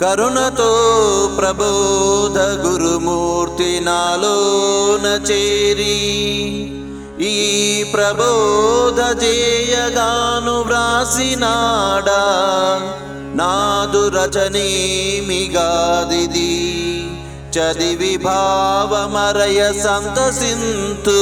కరుణతో ప్రబోధ గురుమూర్తి నాలోన చేరి ఈ ప్రబోధ జేయగాను వ్రాసినాడా? నాదు రచనేమిగాదిది చదివి భావమరయ సంతసింతూ